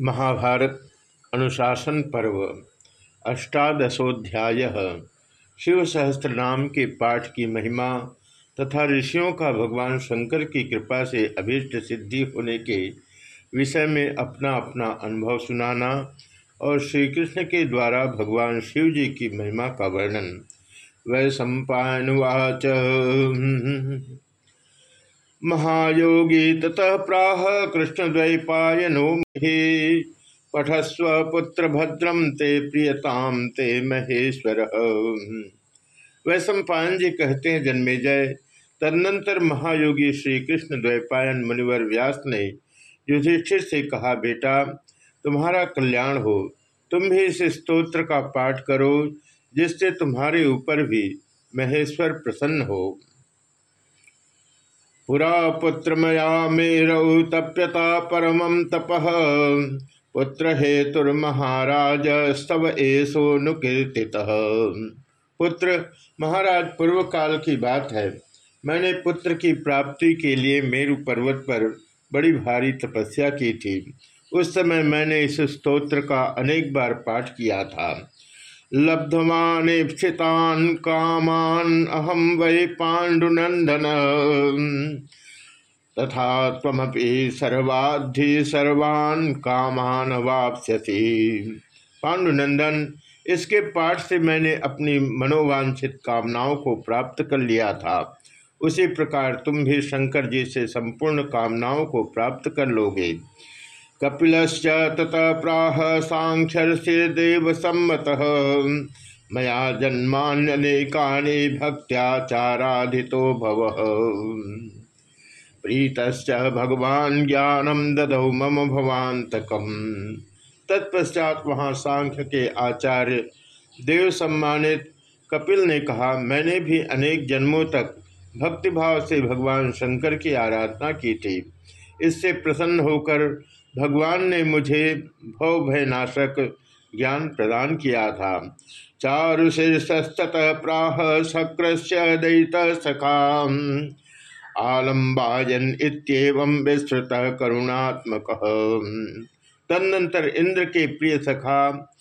महाभारत अनुशासन पर्व, अष्टादशोध्याय। शिव सहस्त्र नाम के पाठ की महिमा तथा ऋषियों का भगवान शंकर की कृपा से अभीष्ट सिद्धि होने के विषय में अपना अपना अनुभव सुनाना और श्री कृष्ण के द्वारा भगवान शिव जी की महिमा का वर्णन। वै सम्पावाच महायोगी ततः प्राह कृष्णद्वैपायनो महे। पठस्व पुत्र भद्रम ते प्रियताम ते महेश्वर। वैशंपायन जी कहते हैं, जन्मे जय। तदनंतर महायोगी श्री कृष्ण द्वैपायन मुनिवर व्यास ने युधिष्ठिर से कहा, बेटा, तुम्हारा कल्याण हो। तुम भी इस स्तोत्र का पाठ करो, जिससे तुम्हारे ऊपर भी महेश्वर प्रसन्न हो। पुरा पुत्र मया मेरौ तप्यता परम तप। पुत्र हेतुर्महाराज स्तव एसो नुकीर्ति पुत्र, महाराज पूर्व काल की बात है। मैंने पुत्र की प्राप्ति के लिए मेरु पर्वत पर बड़ी भारी तपस्या की थी। उस समय मैंने इस स्तोत्र का अनेक बार पाठ किया था। लब्धवानेक्षितान कामान अहम वै पांडुनंदन तथा तमपि सर्वाधि सर्वान कामान वापस्यसी। पांडुनंदन इसके पाठ से मैंने अपनी मनोवांछित कामनाओं को प्राप्त कर लिया था। उसी प्रकार तुम भी शंकर जी से संपूर्ण कामनाओं को प्राप्त कर लोगे। कपिलश्च ततः प्राह सांख्यर्षि देव सम्मत मया जन्मान्यनेकानि भक्त्याचाराधितो भव। प्रीतश्च भगवान ज्ञानम ददौ मम भवान्तकम। तत्पश्चात वहाँ सांख्य के आचार्य देव सम्मानित कपिल ने कहा, मैंने भी अनेक जन्मों तक भक्तिभाव से भगवान शंकर की आराधना की थी। इससे प्रसन्न होकर भगवान ने मुझे भव भयनाशक ज्ञान प्रदान किया था। चारुशीर्षस्तत प्राह शक्र दैत सखा आलम्बायन इतम विस्तृत करुणात्मक। तदनंतर इंद्र के प्रिय सखा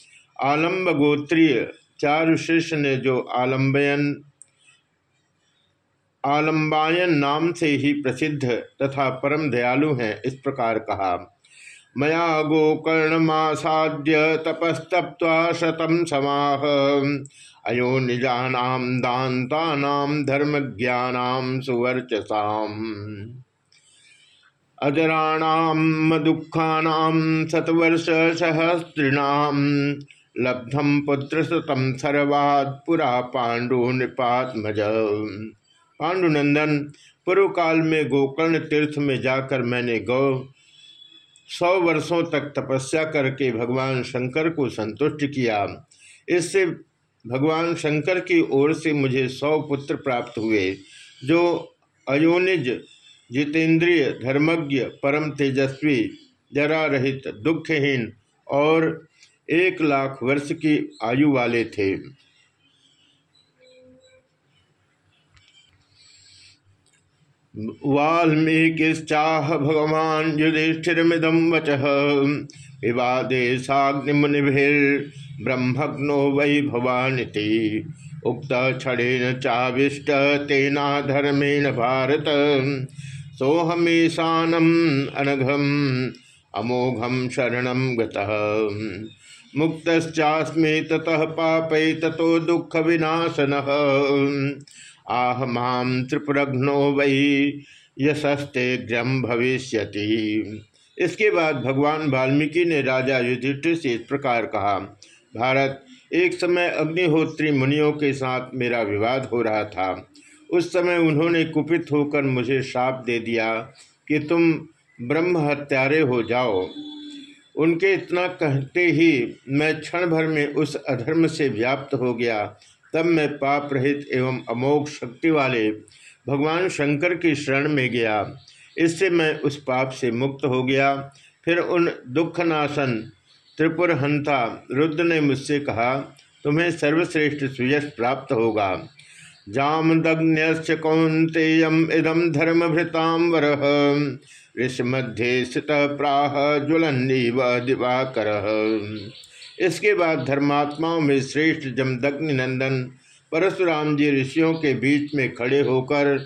आलम्ब गोत्रीय चारुशीर्ष ने जो आलम्बयन, आलम्बायन नाम से ही प्रसिद्ध तथा परम दयालु हैं, इस प्रकार कहा। मया गोकर्णमासाद्य तपस्तप्वा शतम समाह। अयो निजानाम दान्तानाम धर्म ज्ञानाम सुवर्चसाम। शतवर्ष सहस्त्रिणाम लब्धम पुत्र सुतम सर्वात् पुरा पांडु नृपात्मज। पांडुनंदन पूर्व काल में गोकर्ण तीर्थ में जाकर मैंने गौ सौ वर्षों तक तपस्या करके भगवान शंकर को संतुष्ट किया। इससे भगवान शंकर की ओर से मुझे सौ पुत्र प्राप्त हुए, जो अयोनिज, जितेंद्रिय, धर्मज्ञ, परम तेजस्वी जरा रहित दुखहीन और एक लाख वर्ष की आयु वाले थे। वाल्मीकिश्चाह भगवान युधिष्ठिरमिदम वच। विवादे साग्निमुनिभिर्ब्रह्मग्नो वै भवानिति। उक्त क्षणेन चाविष्ट तेना धर्मेण भारत। सोहमेशानम अनघम अमोघम शरण गतः। मुक्तश्चास्मे ततः पापै ततो दुख विनाशन आह माम त्रिपुरघ्नो वही यशस्ते ग्रम भविष्यति। इसके बाद भगवान वाल्मीकि ने राजा युधिष्ठिर से इस प्रकार कहा, भारत, एक समय अग्निहोत्री मुनियों के साथ मेरा विवाद हो रहा था। उस समय उन्होंने कुपित होकर मुझे श्राप दे दिया कि तुम ब्रह्म हत्यारे हो जाओ। उनके इतना कहते ही मैं क्षण भर में उस अधर्म से व्याप्त हो गया तब मैं पाप रहित एवं अमोघ शक्ति वाले भगवान शंकर की शरण में गया। इससे मैं उस पाप से मुक्त हो गया। फिर उन दुखनाशन त्रिपुर हंता रुद्र ने मुझसे कहा, तुम्हें सर्वश्रेष्ठ सुयश प्राप्त होगा। जामदग्न्यश्च कौन्तेयम् इदं धर्मभृतांवर ऋषि मध्य स्थित प्राह ज्वलन्नीव दिवाकर। इसके बाद धर्मात्माओं में श्रेष्ठ जमदग्नि नंदन, परशुराम जी ऋषियों के बीच में खड़े होकर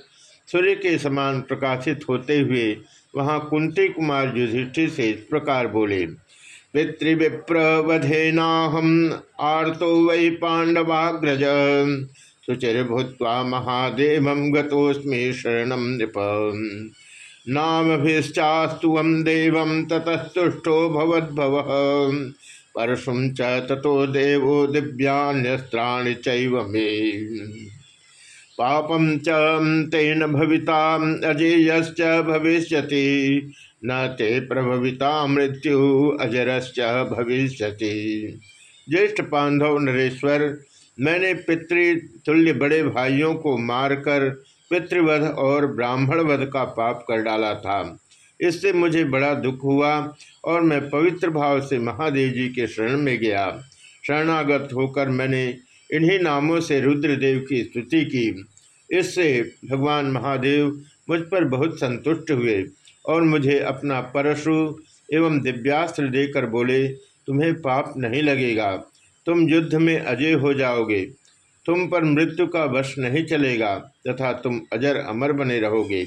सूर्य के समान प्रकाशित होते हुए वहाँ कुंती कुमार युधिष्ठिर से इस प्रकार बोले पितृविप्रवधेनाहम आर्तो वै पांडवाग्रज शुचिर्भूत्वा महादेव गतोस्मी शरण नृप। नामभिश्चास्तु देव ततस्तुष्टो भवद्भव। परशुम च ततो देवो मे। पापम च तेन भविता अजेयश्च भविष्यति, न ते प्रभविता मृत्यु अजरश्च भविष्यति। ज्येष्ठ पांधव नरेश्वर, मैंने पितृतुल्य बड़े भाइयों को मारकर पितृवध और ब्राह्मण वध का पाप कर डाला था। इससे मुझे बड़ा दुख हुआ और मैं पवित्र भाव से महादेव जी के शरण में गया। शरणागत होकर मैंने इन्हीं नामों से रुद्रदेव की स्तुति की। इससे भगवान महादेव मुझ पर बहुत संतुष्ट हुए और मुझे अपना परशु एवं दिव्यास्त्र देकर बोले, तुम्हें पाप नहीं लगेगा। तुम युद्ध में अजय हो जाओगे। तुम पर मृत्यु का वश नहीं चलेगा तथा तुम अजर अमर बने रहोगे।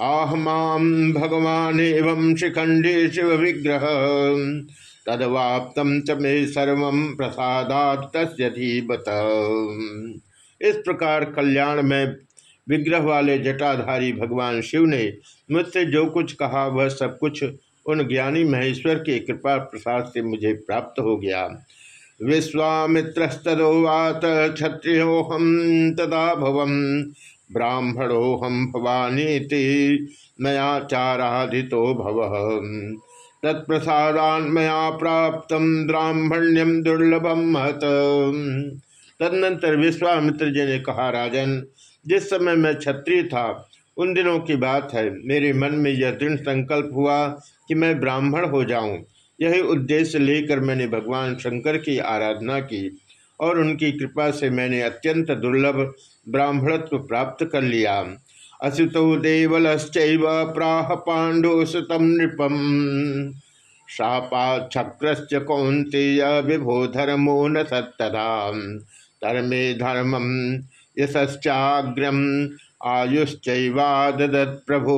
आह माम भगवान एवं शिखंडे शिव विग्रह। तदवाप्तम च मे सर्व प्रसादात इस प्रकार कल्याण में विग्रह वाले जटाधारी भगवान शिव ने मुझसे जो कुछ कहा, वह सब कुछ उन ज्ञानी महेश्वर के कृपा प्रसाद से मुझे प्राप्त हो गया। विश्वामित्रस्तोवात क्षत्रियोहम तदा भवम। ब्राह्मणोहम भवानीति मयाचाराधितो भव। तत्प्रसादान्मया प्राप्त ब्राह्मण्यम दुर्लभम महत। तदनंतर विश्वामित्र जी ने कहा, राजन, जिस समय मैं क्षत्रिय था, उन दिनों की बात है। मेरे मन में यह दृढ़ संकल्प हुआ कि मैं ब्राह्मण हो जाऊँ। यही उद्देश्य लेकर मैंने भगवान शंकर की आराधना की और उनकी कृपा से मैंने अत्यंत दुर्लभ ब्राह्मणत्व प्राप्त कर लिया। असुतो देवलश्चैव प्राह पाण्डुसुतं नृपम। शापाचक्र कौंतेय विभो धर्मो न सत्तदा धर्मे धर्मम यश्चाग्रम आयुश्चैवादत प्रभु।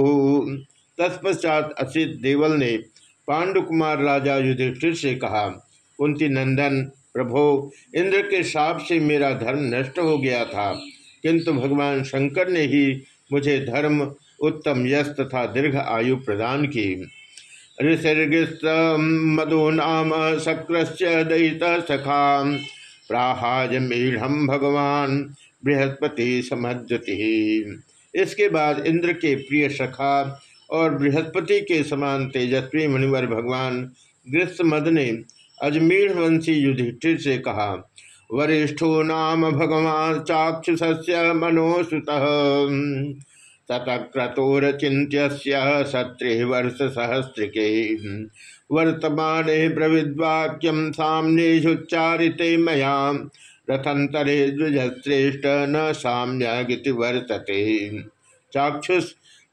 तत्पश्चात असित देवल ने पांडुकुमार राजा युधिष्ठिर से कहा, कुंती नंदन, प्रभो, इंद्र के साप से मेरा धर्म नष्ट हो गया था। किंतु भगवान शंकर ने ही मुझे धर्म, उत्तम यश तथा दीर्घ आयु प्रदान की। ऋषिर्गृस्त मधु दयित सखा। प्राहाज मीढ़ भगवान बृहस्पति समद्युति इसके बाद इंद्र के प्रिय सखा और बृहस्पति के समान तेजस्वी मुनिवर भगवान ग्रीष्मद ने अजमेर वंशी युधिष्ठिर से कहा वरिष्ठो नाम भगवान चाक्षुष मनोसुत। ततक्रतोर चिंत्य वर्ष सहस्र के वर्तमान प्रविद्वाक्यम सामनेुच्चारिते मया। रथंतरे द्विजश्रेष्ठ न साम्य वर्तते। चाक्षुष,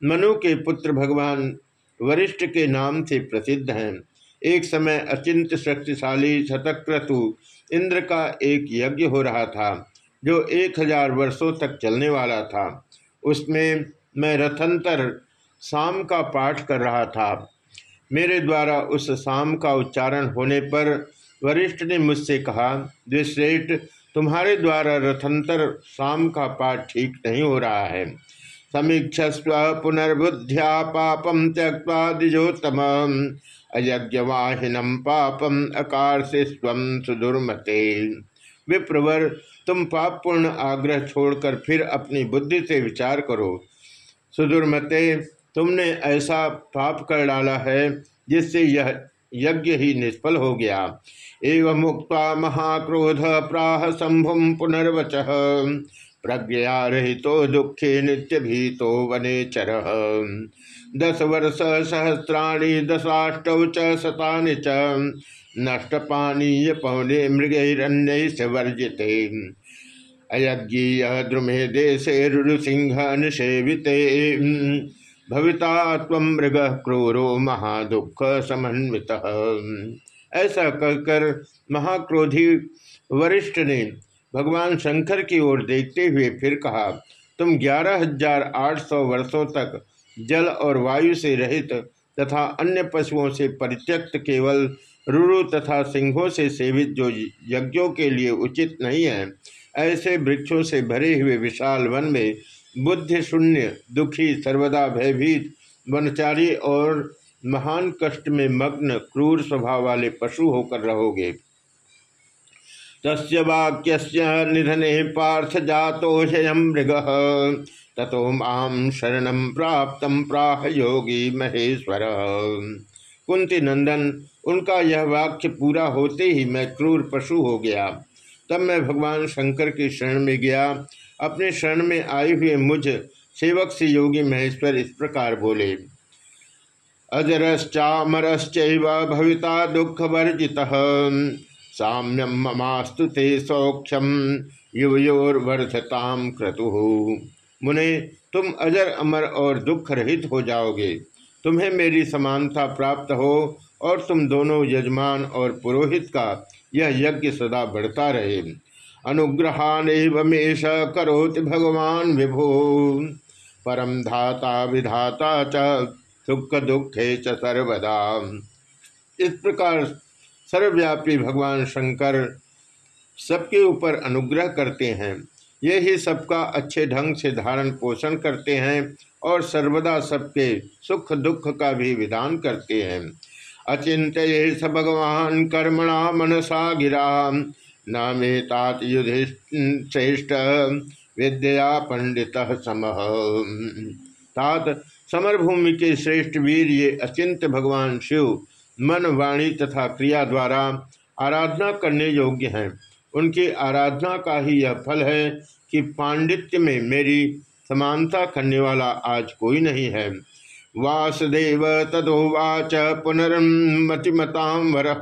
मनु के पुत्र भगवान वरिष्ठ के नाम से प्रसिद्ध हैं। एक समय अचिंत शक्तिशाली शतक्रतु इंद्र का एक यज्ञ हो रहा था, जो एक हज़ार वर्षों तक चलने वाला था। उसमें मैं रथंतर शाम का पाठ कर रहा था। मेरे द्वारा उस शाम का उच्चारण होने पर वरिष्ठ ने मुझसे कहा द्विश्रेष्ठ तुम्हारे द्वारा रथंतर शाम का पाठ ठीक नहीं हो रहा है। समीक्षस्व पुनर्बुद्ध्या पापम त्यक्वा द्विजोत्तम अयज्ञवाहिनम पापम अकार से स्व सुदुर्मते। विप्रवर, तुम पापपूर्ण आग्रह छोड़कर फिर अपनी बुद्धि से विचार करो। सुदुर्मते, तुमने ऐसा पाप कर डाला है, जिससे यह यज्ञ ही निष्फल हो गया। एवं मुक्त महाक्रोध प्राह शंभुम पुनर्वच। प्रज्ञा रहितो दुखे नित्य भीतो वने चर। दस वर्ष सहस्राणी, दशाष्ट च शतानि च नष्ट पानीय पवने मृगैरण्य से वर्जिते। अयज्ञीय द्रुमे देशे रुसिंह निषेविते। भविता मृग क्रूरो महादुख समन्वित। ऐसा कहकर महाक्रोधी वरिष्ठ ने भगवान शंकर की ओर देखते हुए फिर कहा, तुम ग्यारह हज़ार आठ सौ वर्षों तक जल और वायु से रहित तथा अन्य पशुओं से परित्यक्त केवल रुरु तथा सिंहों से सेवित जो यज्ञों के लिए उचित नहीं है, ऐसे वृक्षों से भरे हुए विशाल वन में बुद्धि शून्य, दुखी, सर्वदा भयभीत, वनचारी और महान कष्ट में मग्न, क्रूर स्वभाव वाले पशु होकर रहोगे। तस्य वाक्य निधने पार्थ जातोषयम मृग। ततो माम शरण प्राप्त प्राह योगी महेश्वर। कुंती नंदन, उनका यह वाक्य पूरा होते ही मैं क्रूर पशु हो गया। तब मैं भगवान शंकर की शरण में गया। अपने शरण में आए हुए मुझ सेवक से योगी महेश्वर इस प्रकार बोले अजरश्चामरश्च भविता दुख वर्जि साम्यम ममास्तु ते सौख्यम युवयोर्वर्धताम क्रतु। मुने, तुम अजर, अमर और दुख रहित हो जाओगे। तुम्हें मेरी समानता प्राप्त हो और तुम दोनों यजमान और पुरोहित का यह यज्ञ सदा बढ़ता रहे। अनुग्रहानेवमेश करोति भगवान विभो। परम धाता, विधाता च सुख दुखे च सर्वदा। इस प्रकार सर्वव्यापी भगवान शंकर सबके ऊपर अनुग्रह करते हैं। ये ही सबका अच्छे ढंग से धारण पोषण करते हैं और सर्वदा सबके सुख दुख का भी विधान करते हैं। अचिंत स भगवान कर्मणा मनसा गिरा। न मे तात श्रेष्ठ विद्या पंडित सम। तात समरभूमि के श्रेष्ठ वीर ये अचिंत भगवान शिव मन, वाणी तथा क्रिया द्वारा आराधना करने योग्य हैं। उनकी आराधना का ही यह फल है कि पांडित्य में मेरी समानता करने वाला आज कोई नहीं है। वासुदेव तदोवाच पुनर्मतिमतां वर।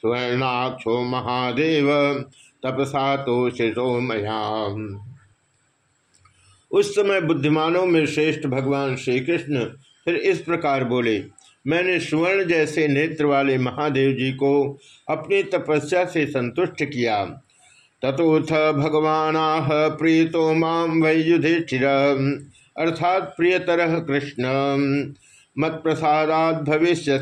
स्वर्णाक्षो महादेव, तपसा तो शिशो मया उस समय बुद्धिमानों में श्रेष्ठ भगवान श्री कृष्ण फिर इस प्रकार बोले मैंने स्वर्ण जैसे नेत्र वाले महादेव जी को अपनी तपस्या से संतुष्ट किया। तथोथ भगवान प्रीतो माम वै युधिष्ठिर अर्थात प्रियतर कृष्ण। मत प्रसादात भविष्य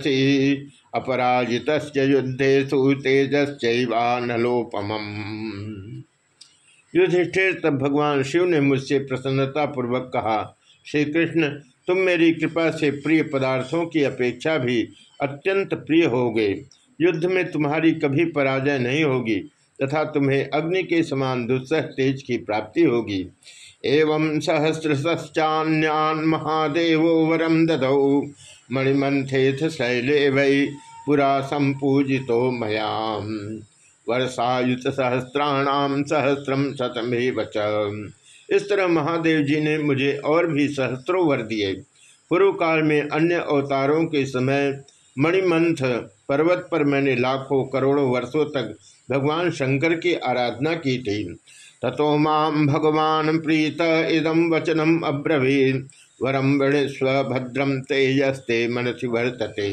अपराजित युद्धेशु तेजस्वानलोपम युधिष्ठिर तब भगवान शिव ने मुझसे प्रसन्नता पूर्वक कहा श्री कृष्ण तुम मेरी कृपा से प्रिय पदार्थों की अपेक्षा भी अत्यंत प्रिय हो होगे। युद्ध में तुम्हारी कभी पराजय नहीं होगी, तथा तुम्हें अग्नि के समान दुस्सह तेज की प्राप्ति होगी। एवं सहस्रश्चान्यान महादेवो वरम ददौ। मणिमंथेथ शैले वै पुरा संपूजितो मयाम। वर्षायुत सहस्राणाम सहस्रम शतमे वच इस तरह महादेव जी ने मुझे और भी सहस्त्रों वर दिए। पूर्व काल में अन्य अवतारों के समय मणिमंथ पर्वत पर मैंने लाखों करोड़ों वर्षों तक भगवान शंकर की आराधना की थी। ततो माम भगवान प्रीत इदम वचनम अब्रवीत। वरम वृणस्व भद्रम तेजस्ते मनसि वर्तते।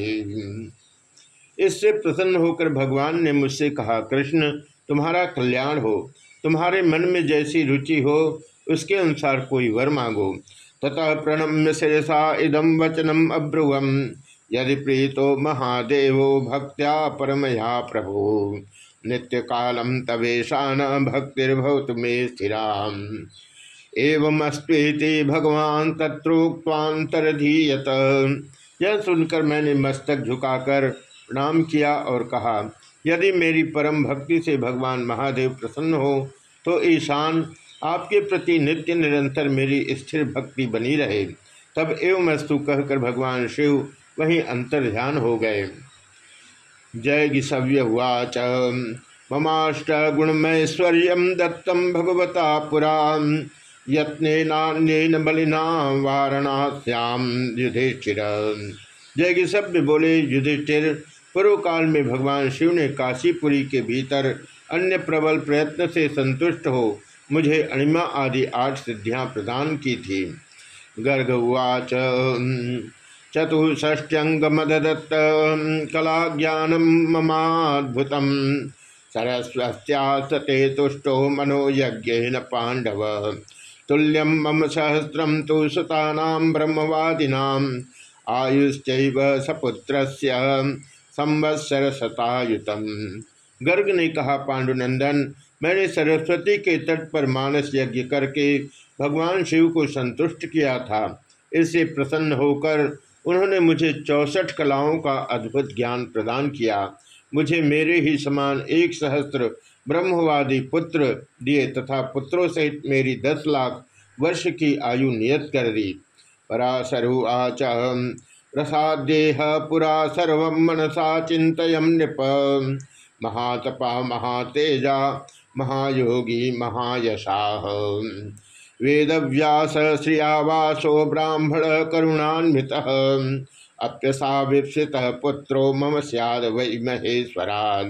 इससे प्रसन्न होकर भगवान ने मुझसे कहा, कृष्ण, तुम्हारा कल्याण हो। तुम्हारे मन में जैसी रुचि हो उसके अनुसार कोई वर मांगो। ततः प्रणम्य शिरसा इदम वचनम अब्रुवम। यदि प्रीतो महादेवो भक्त्या परमया प्रभु। नित्य कालम तवेशान भक्तिर्भवत में स्थिरा एवं भगवान तत्रोक्तांतरधीयत यह सुनकर मैंने मस्तक झुकाकर प्रणाम किया और कहा, यदि मेरी परम भक्ति से भगवान महादेव प्रसन्न हो तो ईशान आपके प्रति नित्य निरंतर मेरी स्थिर भक्ति बनी रहे। तब एवं अस्तु कहकर भगवान शिव वहीं अंतर ध्यान हो गए। जय गिसव्य हुआच ममाष्ट गुणमैश्वर्य दत्तम भगवता पुरा। यत्न बलिना वारणास्याम युधिष्ठिर। जय गिसव्य बोले युधिष्ठिर पूर्व काल में भगवान शिव ने काशीपुरी के भीतर अन्य प्रबल प्रयत्न से संतुष्ट हो मुझे अणिमा आदि आठ सिद्धियाँ प्रदान की थी। गर्ग उवाच चतुष्टंगमदत्त कला ज्ञान ममाद्भुत सरस्वस्ते तुष्टो मनोयज्ञ पांडव तुल्यम मम सहस्रम तो सुता ब्रह्मवादीना आयुश्च सपुत्र संवत्सर शतायुतम गर्ग ने कहा, पांडुनंदन मैंने सरस्वती के तट पर मानस यज्ञ करके भगवान शिव को संतुष्ट किया था। इससे प्रसन्न होकर उन्होंने मुझे चौसठ कलाओं का अद्भुत ज्ञान प्रदान किया। मुझे मेरे ही समान एक सहस्त्र ब्रह्मवादी पुत्र दिए तथा पुत्रों सहित मेरी दस लाख वर्ष की आयु नियत कर दी। पराशरु आच प्रसादेह पुरा सर्व मनसा चिंत नृप। महातपा महातेजा महायोगी महायशा। वेदव्यास श्रियावासो ब्राह्मण करुणान्वित। अप्यसा विपसित पुत्रो मम सियाद वै महेश्वरान।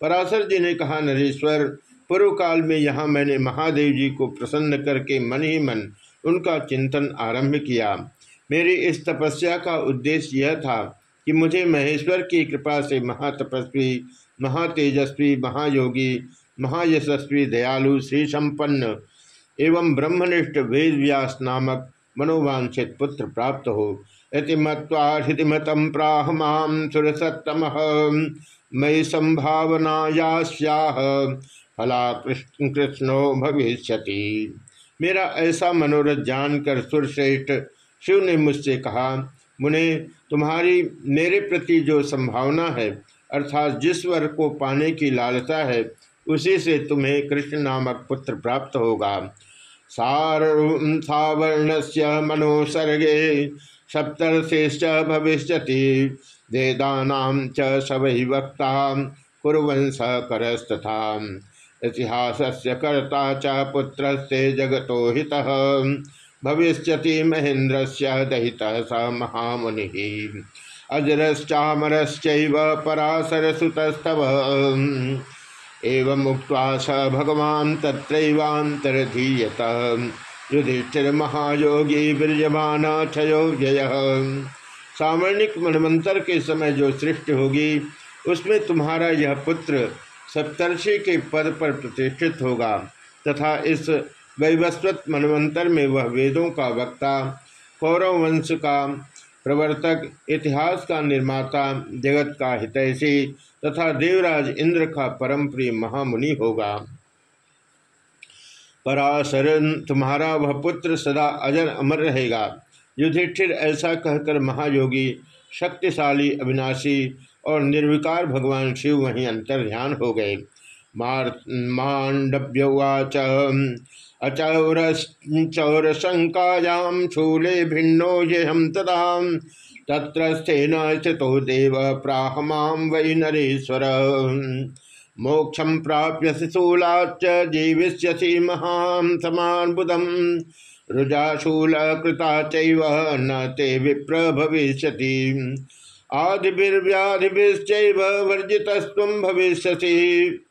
पराशर जी ने कहा, नरेश्वर पूर्व काल में यहाँ मैंने महादेव जी को प्रसन्न करके मन ही मन उनका चिंतन आरंभ किया। मेरी इस तपस्या का उद्देश्य यह था कि मुझे महेश्वर की कृपा से महातपस्वी, महातेजस्वी, महायोगी महायशस्वी, दयालु श्री संपन्न एवं ब्रह्मनिष्ठ वेद व्यास नामक मनोवांछित पुत्र प्राप्त हो। इति मत्वाहितिमतम प्राह माम सुरसतम मई संभावनायास्याह फला कृष्णो भविष्य मेरा ऐसा मनोरथ जानकर सुरश्रेष्ठ शिव ने मुझसे कहा, मुने, तुम्हारी, मेरे प्रति जो संभावना है, अर्थात जिस वर को पाने की लालसा है उसी से तुम्हें कृष्ण नामक पुत्र प्राप्त होगा। सावर्ण से मनोसर्गे सप्तर्षेश्च भविष्य वेदा च सवै वक्ता कुरंस करस्तथा इतिहास से कर्ता च पुत्र जगतो हित। भविष्य महेन्द्र से दहित स महामुनि। अजरश्चामरश्च पराशर सुतस्तव एवं मुक्ता स भगवान तत्रैवांतरधीयत युधिष्ठिर महायोगी बीर्यमान क्षयो व्यय मनमंत्र के समय जो सृष्टि होगी, उसमें तुम्हारा यह पुत्र सप्तर्षि के पद पर प्रतिष्ठित होगा, तथा इस वैवस्वत मनवंतर में वह वेदों का वक्ता, कौरव वंश का प्रवर्तक, इतिहास का निर्माता, जगत का हितैषी तथा देवराज इंद्र का परम प्रिय महामुनि होगा। पराशर तुम्हारा वह पुत्र सदा अजर अमर रहेगा। युधिष्ठिर ऐसा कहकर महायोगी, शक्तिशाली, अविनाशी और निर्विकार भगवान शिव वहीं अंतर ध्यान हो गए। मांडव्यवाच अचौर चौर शंकायाम शूले भिन्नो ये हम तदा तत्रस्थेन स्थितो देव प्राह माम वै नरेश्वर। मोक्षम प्राप्य शूलाच जीविष्यसि महां समान बुधम रुजाशूल कृता चैव न ते विप्र भविष्यति। आदिर्व्याधिश्चैव वर्जितस्व भविष्यसि।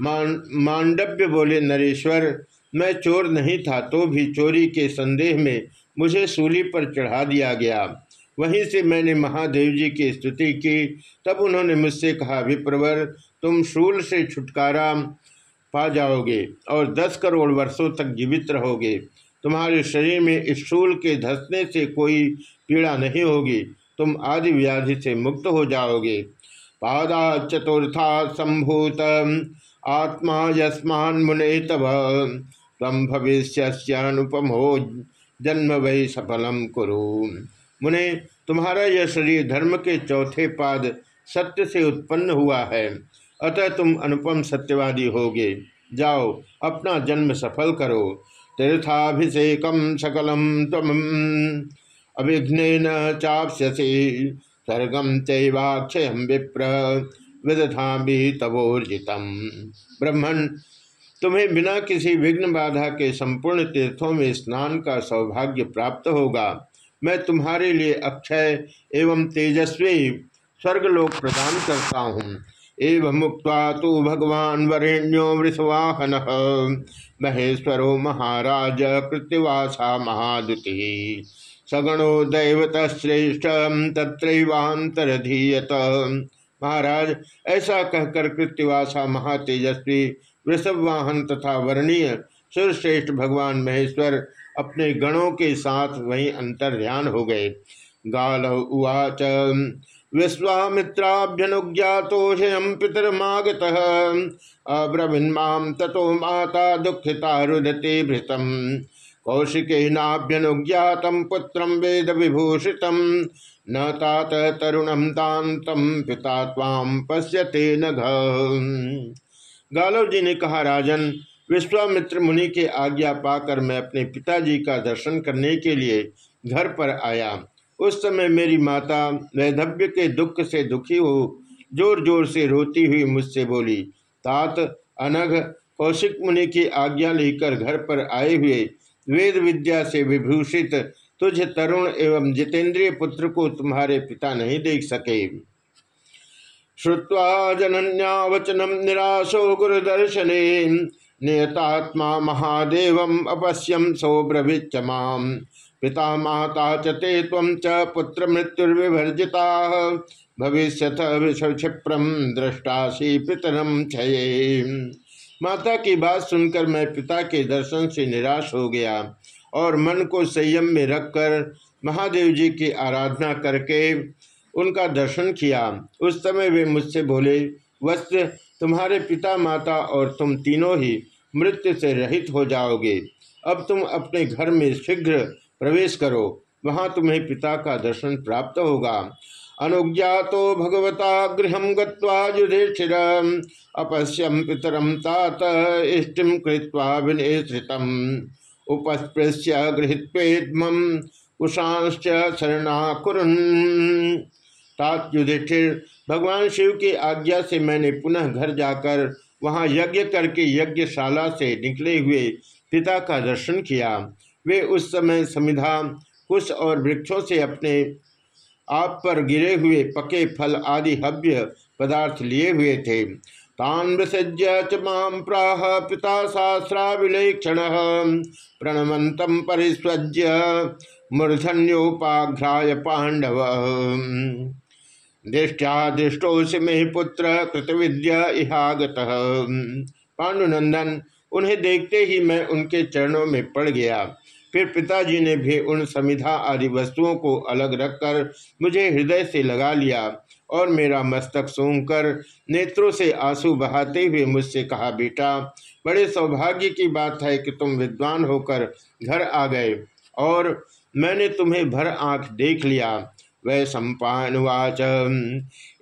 मांडव्य बोले, नरेश्वर, मैं चोर नहीं था तो भी चोरी के संदेह में मुझे सूली पर चढ़ा दिया गया। वहीं से मैंने महादेव जी की स्तुति की। तब उन्होंने मुझसे कहा, विप्रवर, तुम शूल से छुटकारा पा जाओगे और दस करोड़ वर्षों तक जीवित रहोगे। तुम्हारे शरीर में इस शूल के धसने से कोई पीड़ा नहीं होगी। तुम आदि व्याधि से मुक्त हो जाओगे। पादा चतुर्था संभूत आत्मा यस्मान मुने तब तम भविष्य अनुपम हो जन्म वही सफलम कुरु। मुने, तुम्हारा यह शरीर धर्म के चौथे पाद सत्य से उत्पन्न हुआ है। अतः तुम अनुपम सत्यवादी होगे। जाओ, अपना जन्म सफल करो। तीर्थाभिषेकम सकलम तम अभिघ्न चाप्यसी सर्गम चैवाक्षय विप्र। विदधा भी तवोर्जितम ब्रह्मण तुम्हें बिना किसी विघ्न बाधा के संपूर्ण तीर्थों में स्नान का सौभाग्य प्राप्त होगा। मैं तुम्हारे लिए अक्षय एवं तेजस्वी स्वर्गलोक प्रदान करता हूँ। एवं मुक्त तो भगवान वरेण्यो वृषवाहन। महेश्वरो महाराज कृत्यवासा महादुति। सगणो दैवतश्रेष्ठ तत्रैवांतरधीयत महाराज, ऐसा कहकर कृत्यवासा महातेजस्वी वृषभ वाहन तथा वर्णीय सुरश्रेष्ठ भगवान महेश्वर अपने गणों के साथ वहीं अंतर ध्यान हो गए। गाल उवाच विश्वामित्राभ्यनुज्ञातोषयम पितरमागत। अब्रवीन्मां ततो माता दुखिता रुदते भृतम कौशिकेनाभ्यनुज्ञातम पुत्रम वेद विभूषित। न तात तरुणम तांतम पिता पश्यते न गालव जी ने कहा, राजन विश्वामित्र मुनि के आज्ञा पाकर मैं अपने पिताजी का दर्शन करने के लिए घर पर आया। उस समय मेरी माता वैधव्य के दुख से दुखी हो ज़ोर ज़ोर से रोती हुई मुझसे बोली, तात, अनघ, कौशिक मुनि की आज्ञा लेकर घर पर आए हुए वेद विद्या से विभूषित तुझ तरुण एवं जितेंद्रिय पुत्र को तुम्हारे पिता नहीं देख सके। श्रुवा जनन्यावचनम निराशो गुरुदर्शने नियतात्मा महादेव अपश्यम सौब्रवीच माम। पिता माता च तम च पुत्र मृत्युर्विभर्जिता भविष्य क्षिप्रम दृष्टासी पितरम क्षये। माता की बात सुनकर मैं पिता के दर्शन से निराश हो गया और मन को संयम में रखकर महादेव जी की आराधना करके उनका दर्शन किया। उस समय वे मुझसे बोले, वस्त्र तुम्हारे पिता माता और तुम तीनों ही मृत्यु से रहित हो जाओगे। अब तुम अपने घर में शीघ्र प्रवेश करो। वहाँ तुम्हें पिता का दर्शन प्राप्त होगा। अनुज्ञा तो भगवता गृह गुधिष्ठिर अपश्यम पितरम तात इष्टिम कृत्वा विनेश्रितम। उपस्पृश्य गृहत्वेदम कुशांश्च शरणाकुरन। तात युधिष्ठिर भगवान शिव की आज्ञा से मैंने पुनः घर जाकर वहाँ यज्ञ करके यज्ञशाला से निकले हुए पिता का दर्शन किया। वे उस समय समिधा, कुश और वृक्षों से अपने आप पर गिरे हुए पके फल आदि हव्य पदार्थ लिए हुए थे। तान विसज्य च माम प्राह पिता शास्त्रा विलेक्षण प्रणवंतम परिस्वज्य मूर्धन्योपाघ्राय पांडव दृष्टा दृष्टोष में पुत्र कृतविद्या इहागत। पांडुनंदन, उन्हें देखते ही मैं उनके चरणों में पड़ गया। फिर पिताजी ने भी उन समिधा आदि वस्तुओं को अलग रखकर मुझे हृदय से लगा लिया और मेरा मस्तक सूंघकर नेत्रों से आँसू बहाते हुए मुझसे कहा, बेटा, बड़े सौभाग्य की बात है कि तुम विद्वान होकर घर आ गए और मैंने तुम्हें भर आँख देख लिया। वै सम्पावाच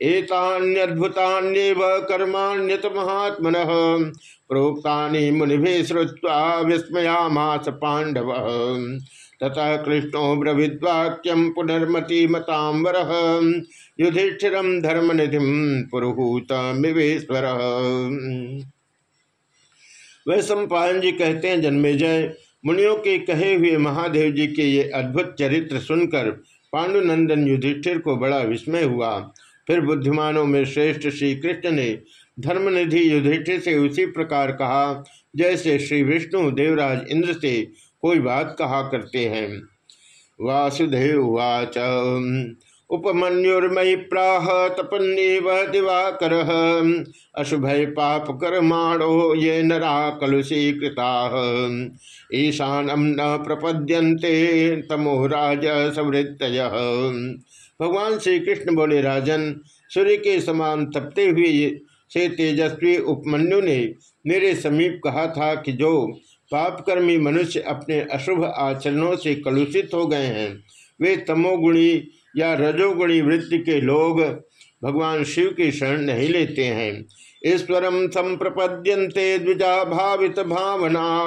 एतान्यद्भुतान्येव कर्माण्यत महात्मन। प्रोक्ता मुनि श्रुवा विस्मयामास पांडव ततः कृष्णो ब्रवीद्वाक्यम पुनर्मति मतांबर युधिष्ठिर धर्मनिधि पुरुहूत मिवेश्वर वह सम्पायन जी कहते हैं, जन्मेजय, मुनियों के कहे हुए महादेव जी के ये अद्भुत चरित्र सुनकर पांडुनंदन युधिष्ठिर को बड़ा विस्मय हुआ। फिर बुद्धिमानों में श्रेष्ठ श्री कृष्ण ने धर्मनिधि युधिष्ठिर से उसी प्रकार कहा, जैसे श्री विष्णु देवराज इंद्र से कोई बात कहा करते हैं। वासुदेव वाच। उपमन्युर्मयि प्राह तपन्नीव दिवाकर। अशुभय पाप कर्माणो ये नरा कलुषी कृता ईशानम न प्रपद्यन्ते तमो राज समृत भगवान श्री कृष्ण बोले, राजन, सूर्य के समान तपते हुए से तेजस्वी उपमन्यु ने मेरे समीप कहा था कि जो पापकर्मी मनुष्य अपने अशुभ आचरणों से कलुषित हो गए हैं, वे तमोगुणी या रजोगुणी वृत्ति के लोग भगवान शिव की शरण नहीं लेते हैं। ईश्वरम संप्रपद्यंते द्विजा भावित भावना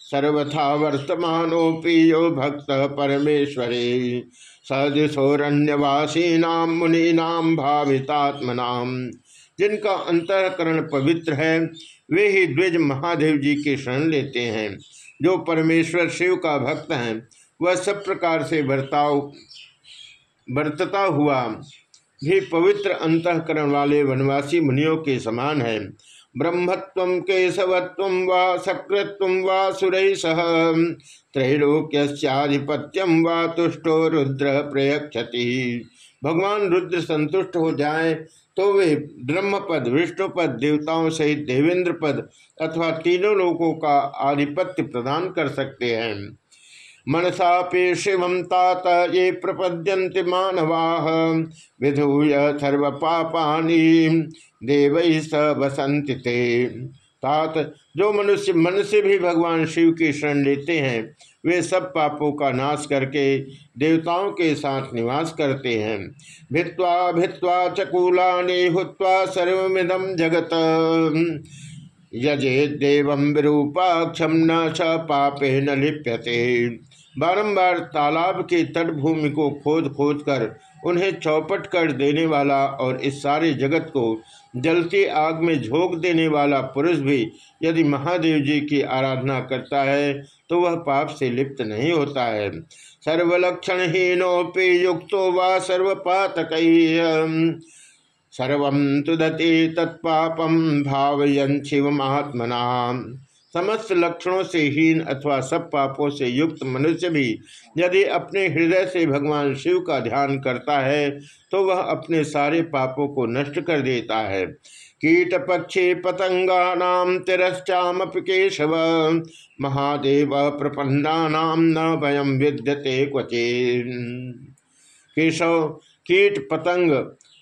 सर्वथा वर्तमानोपि यो भक्त परमेश्वरे। सदिशोरण्यवासीनाम मुनीनाम भावितात्मनाम जिनका अंतकरण पवित्र है, वे ही द्विज महादेव जी की शरण लेते हैं। जो परमेश्वर शिव का भक्त हैं, वह सब प्रकार से बर्ताव बरतता हुआ। भी पवित्र अंतकरण वाले वनवासी मुनियों के समान है। ब्रह्मत्व केशवत्व व सकृत्व व सह त्रैलोक्याधिपत्यम व तुष्टो रुद्र प्रयक्षति भगवान रुद्र संतुष्ट हो जाए तो वे ब्रह्मपद, विष्णुपद, देवताओं सहित देवेंद्र पद अथवा तीनों लोगों का आधिपत्य प्रदान कर सकते हैं। मनसा शिव तात, ये प्रपद्यंत मानवा। विधूय सर्व पापानी देव स बसंत तात, जो मनुष्य मन से भी भगवान शिव की शरण लेते हैं, वे सब पापों का नाश करके देवताओं के साथ निवास करते हैं। भित्वा भित्वा चकूला हुआ सर्वमिदम जगत। यजे देव विरूपाक्षम न च पापे न लिप्यते। बारंबार तालाब की तटभूमि को खोद खोद कर उन्हें चौपट कर देने वाला और इस सारे जगत को जलती आग में झोंक देने वाला पुरुष भी यदि महादेव जी की आराधना करता है तो वह पाप से लिप्त नहीं होता है। सर्वलक्षण हीनोपि युक्तो व सर्वपातक सर्व तुदति तत्पापम भावयन शिव महात्मना समस्त लक्षणों से हीन अथवा सब पापों से युक्त मनुष्य भी यदि अपने हृदय से भगवान शिव का ध्यान करता है तो वह अपने सारे पापों को नष्ट कर देता है। कीट पक्षी पतंगा तिरश्चाम केशव, महादेव प्रपन्ना न भयम विद्यते क्वचे केशव, कीट, पतंग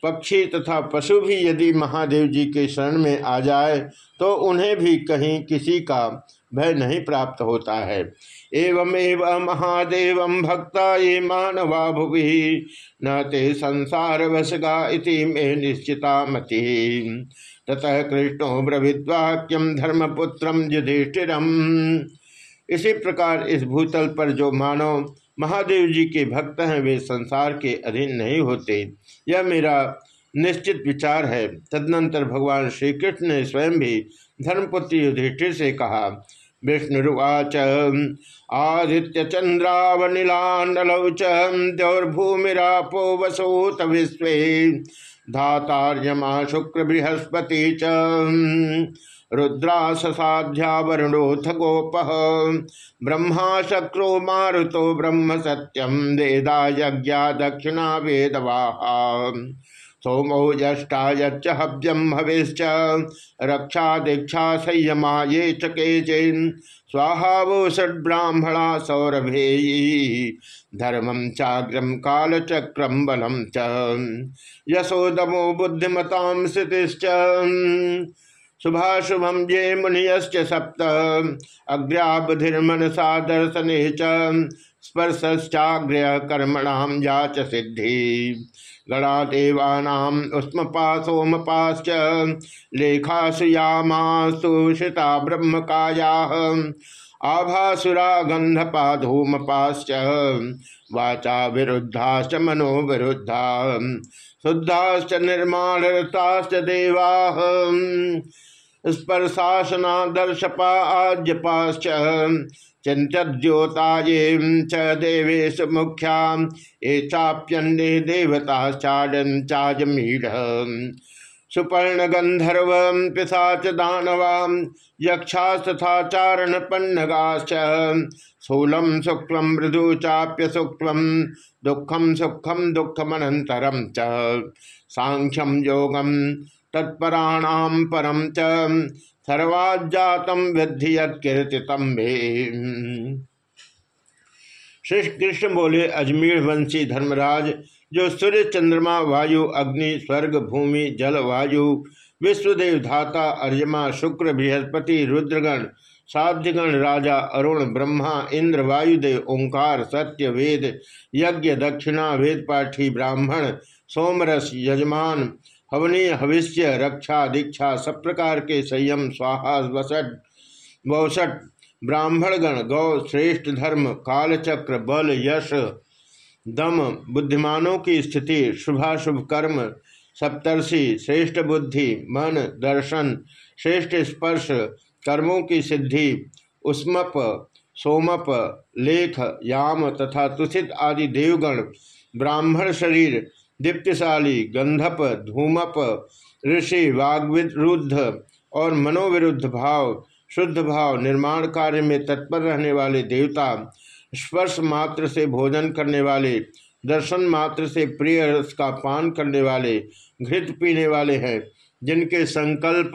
पक्षी तथा पशु भी यदि महादेव जी के शरण में आ जाए तो उन्हें भी कहीं किसी का भय नहीं प्राप्त होता है। एवं एवं महादेव भक्ता ये मानवा भुवि, न ते संसार वसगा इति मे निश्चिता मति ततः कृष्णो ब्रभिद्वाक्यम धर्मपुत्र युधिष्ठिरम। इसी प्रकार इस भूतल पर जो मानव महादेव जी के भक्त हैं, वे संसार के अधीन नहीं होते। यह मेरा निश्चित विचार है। तदनंतर भगवान श्री कृष्ण ने स्वयं भी धर्मपुत्र युधिष्ठिर से कहा विष्णुवाच आदित्य चंद्रावनीलांडलौ चौर्भूमिरापो वसोत विश्व धातार्यमा शुक्र बृहस्पति च। रुद्रासाध्या वरुणोथ गोप। ब्रह्मा शक्रो मारुतो ब्रह्म सत्यम वेदा यज्ञा दक्षिणा वेदवाहा सोमो ज्येष्ठा यच्च हव्यम हविश्च रक्षा दीक्षा संयमा ये च केचिन। स्वाहा वो षड्ब्राह्मणा सौरभेयी। धर्मम चाग्रम कालचक्रम बलम च। यशोदमो बुद्धिमतां शुभाशुभम ये मुनियश्च सप्त। अग्र्याबधिर्मनसा दर्शने स्पर्शाग्रह कर्मणाम या च सिद्धि। गणादेवानाम उष्मपासोमपाश्च। लेखासुयामासुषिता ब्रह्म काया आभासुरा गंधपा धूमपाश्च वाचा विरुद्धाश्च मनो विरुद्धा शुद्धाश्च निर्माणरताश्च देवा। स्पर्शासना दर्शपा आज्यपाश्च चिंत्योता ये च देवेश मुख्या ये चाप्यन्ने देवता चाडन चाजमीढ़ सुपर्ण गंधर्व पिशाच दानवा यक्षास्तथा चारण पन्नगाश्च स्थूलम शुक्ल मृदु चाप्य सूक्ष्म दुखम सुखम दुखमनंतरम च। सांख्यम योगम तत्पराणाम परम च सर्वाजातम विद्धि यीर्तितम श्री कृष्ण बोले अजमेर वंशी धर्मराज, जो सूर्य चंद्रमा, वायु, अग्नि, स्वर्ग, भूमि, जल, वायु, विश्वदेव, धाता अर्यमा शुक्र, बृहस्पति, रुद्रगण साध्यगण राजा, अरुण, ब्रह्मा, इंद्र, वायुदेव, ओंकार, सत्य, वेद, यज्ञ, दक्षिणा वेद पाठी ब्राह्मण, सोमरस, यजमान हवनीय हविष्य, रक्षा, दीक्षा, सब प्रकार के संयम, स्वाहा वौसठ ब्राह्मणगण, गौ, श्रेष्ठ धर्म, कालचक्र, बल, यश, दम, बुद्धिमानों की स्थिति, शुभाशुभ कर्म, सप्तर्षि, श्रेष्ठ बुद्धि, मन, दर्शन, श्रेष्ठ स्पर्श, कर्मों की सिद्धि उस्मप सोमप, लेख, याम तथा तुषित आदि देवगण, ब्राह्मण शरीर दीप्तिशाली, गंधप, धूमप, ऋषि वाग्विरुद्ध और मनोविरुद्ध भाव, शुद्ध भाव, निर्माण कार्य में तत्पर रहने वाले देवता, स्पर्श मात्र से भोजन करने वाले, दर्शन मात्र से प्रिय रस का पान करने वाले, घृत पीने वाले हैं, जिनके संकल्प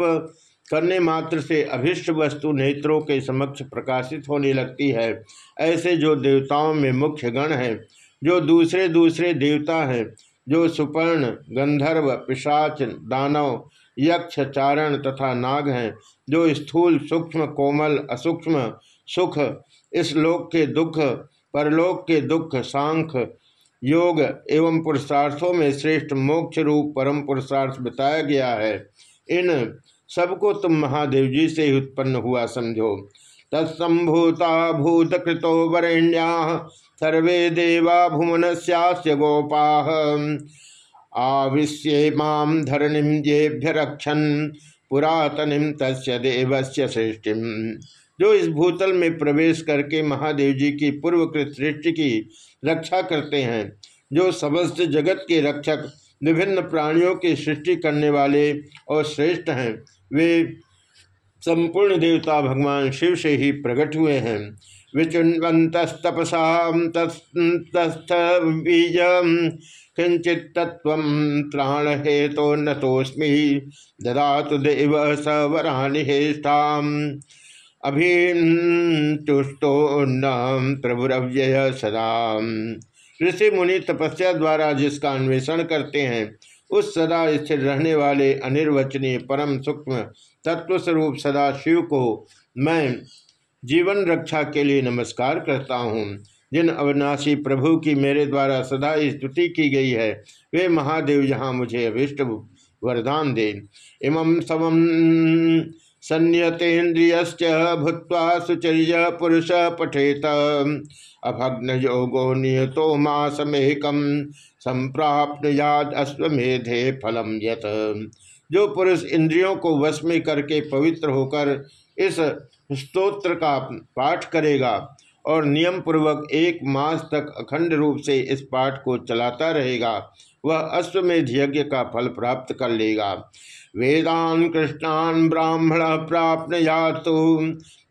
करने मात्र से अभिष्ट वस्तु नेत्रों के समक्ष प्रकाशित होने लगती है। ऐसे जो देवताओं में मुख्य गण हैं, जो दूसरे दूसरे देवता हैं जो सुपर्ण, गंधर्व, पिशाच, दानव, यक्ष, चारण तथा नाग हैं, जो स्थूल, सूक्ष्म, कोमल, असूक्ष्म, सुख, इस लोक के दुख, परलोक के दुख, सांख, योग एवं पुरुषार्थों में श्रेष्ठ मोक्ष रूप परम पुरुषार्थ बताया गया है। इन सबको तुम महादेव जी से ही उत्पन्न हुआ समझो। तत्सभूता भूतकृतो वरेण्या सर्वे देवा भुवन से गोपा। आविश्ये माम धरणिम येभ्य रक्षन पुरातनिम तस्य देवस्य सृष्टिम जो इस भूतल में प्रवेश करके महादेव जी की पूर्वकृत सृष्टि की रक्षा करते हैं, जो समस्त जगत के रक्षक, विभिन्न प्राणियों की सृष्टि करने वाले और श्रेष्ठ हैं, वे संपूर्ण देवता भगवान शिव से ही प्रकट हुए हैं। विचुन्वंतस्तपसा तस्थ बीज किंचित तत्व त्राण हेतु नतोस्मी ददातु देव सवरानि हेष्ठा अभितुष्टो न प्रभुरव्यय सदा ऋषि मुनि तपस्या द्वारा जिसका अन्वेषण करते हैं, उस सदा स्थिर रहने वाले अनिर्वचनीय परम सूक्ष्म तत्वस्वरूप सदा शिव को मैं जीवन रक्षा के लिए नमस्कार करता हूँ। जिन अविनाशी प्रभु की मेरे द्वारा सदा स्तुति की गई है, वे महादेव यहाँ मुझे अभिष्ट वरदान दे। इमं सवम संयतेन्द्रिय भूत्वा सुचर्य पुरुष पठेत। अभग्न योगो नियतो मासमेकम संप्राप्त याद अश्वमेधे फलम यत। जो पुरुष इंद्रियों को वश में करके पवित्र होकर इस स्तोत्र का पाठ करेगा और नियम पूर्वक एक मास तक अखंड रूप से इस पाठ को चलाता रहेगा। वह अश्वमेध यज्ञ का फल प्राप्त कर लेगा। वेदान कृष्णान ब्राह्मण प्राप्त यातु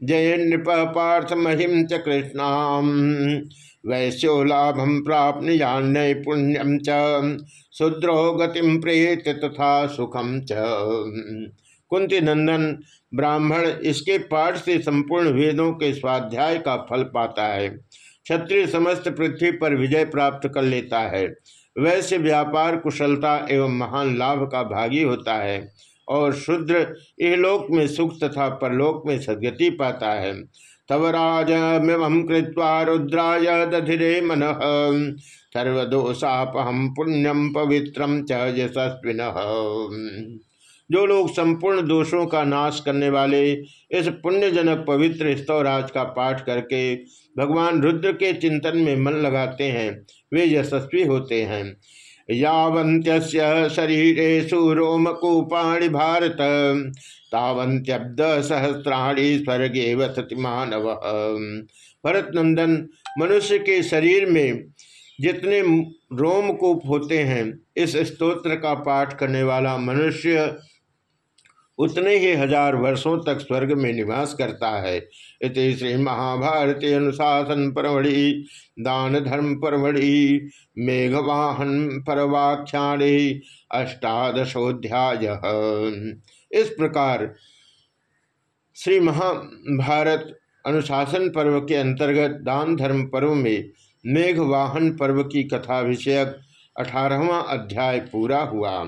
जय नृप पार्थ महिम च कृष्णाम। वैश्यो लाभम प्राप्त यान्य पुण्यम च। शुद्रो गतिम प्रेत तथा सुखम च। कुंती नंदन ब्राह्मण इसके पाठ से संपूर्ण वेदों के स्वाध्याय का फल पाता है। क्षत्रिय समस्त पृथ्वी पर विजय प्राप्त कर लेता है। वैश्य व्यापार, कुशलता एवं महान लाभ का भागी होता है और शुद्र इहलोक में सुख तथा परलोक में सदगति पाता है। तव राजमिम कृत्वा रुद्राय दधिरे मन। सर्वदोषापहम पुण्यम पवित्रम च यशस्विन। जो लोग संपूर्ण दोषों का नाश करने वाले, इस पुण्यजनक पवित्र स्तवराज का पाठ करके भगवान रुद्र के चिंतन में मन लगाते हैं, वे यशस्वी होते हैं। यावंत्य शरीरेशु रोमकूपाणि भारत तावंत्यब्द सहस्राणी स्वर्गे वसति भरत नंदन मनुष्य के शरीर में जितने रोमकूप होते हैं, इस स्तोत्र का पाठ करने वाला मनुष्य उतने ही हज़ार वर्षों तक स्वर्ग में निवास करता है। इस श्री महाभारती अनुशासन परमढ़ि दान धर्म परमढ़ि मेघवाहन परवाख्याणी अष्टादशोध्याय। इस प्रकार श्री महाभारत अनुशासन पर्व के अंतर्गत दान धर्म पर्व में मेघवाहन पर्व की कथा विषयक अठारहवा अध्याय पूरा हुआ।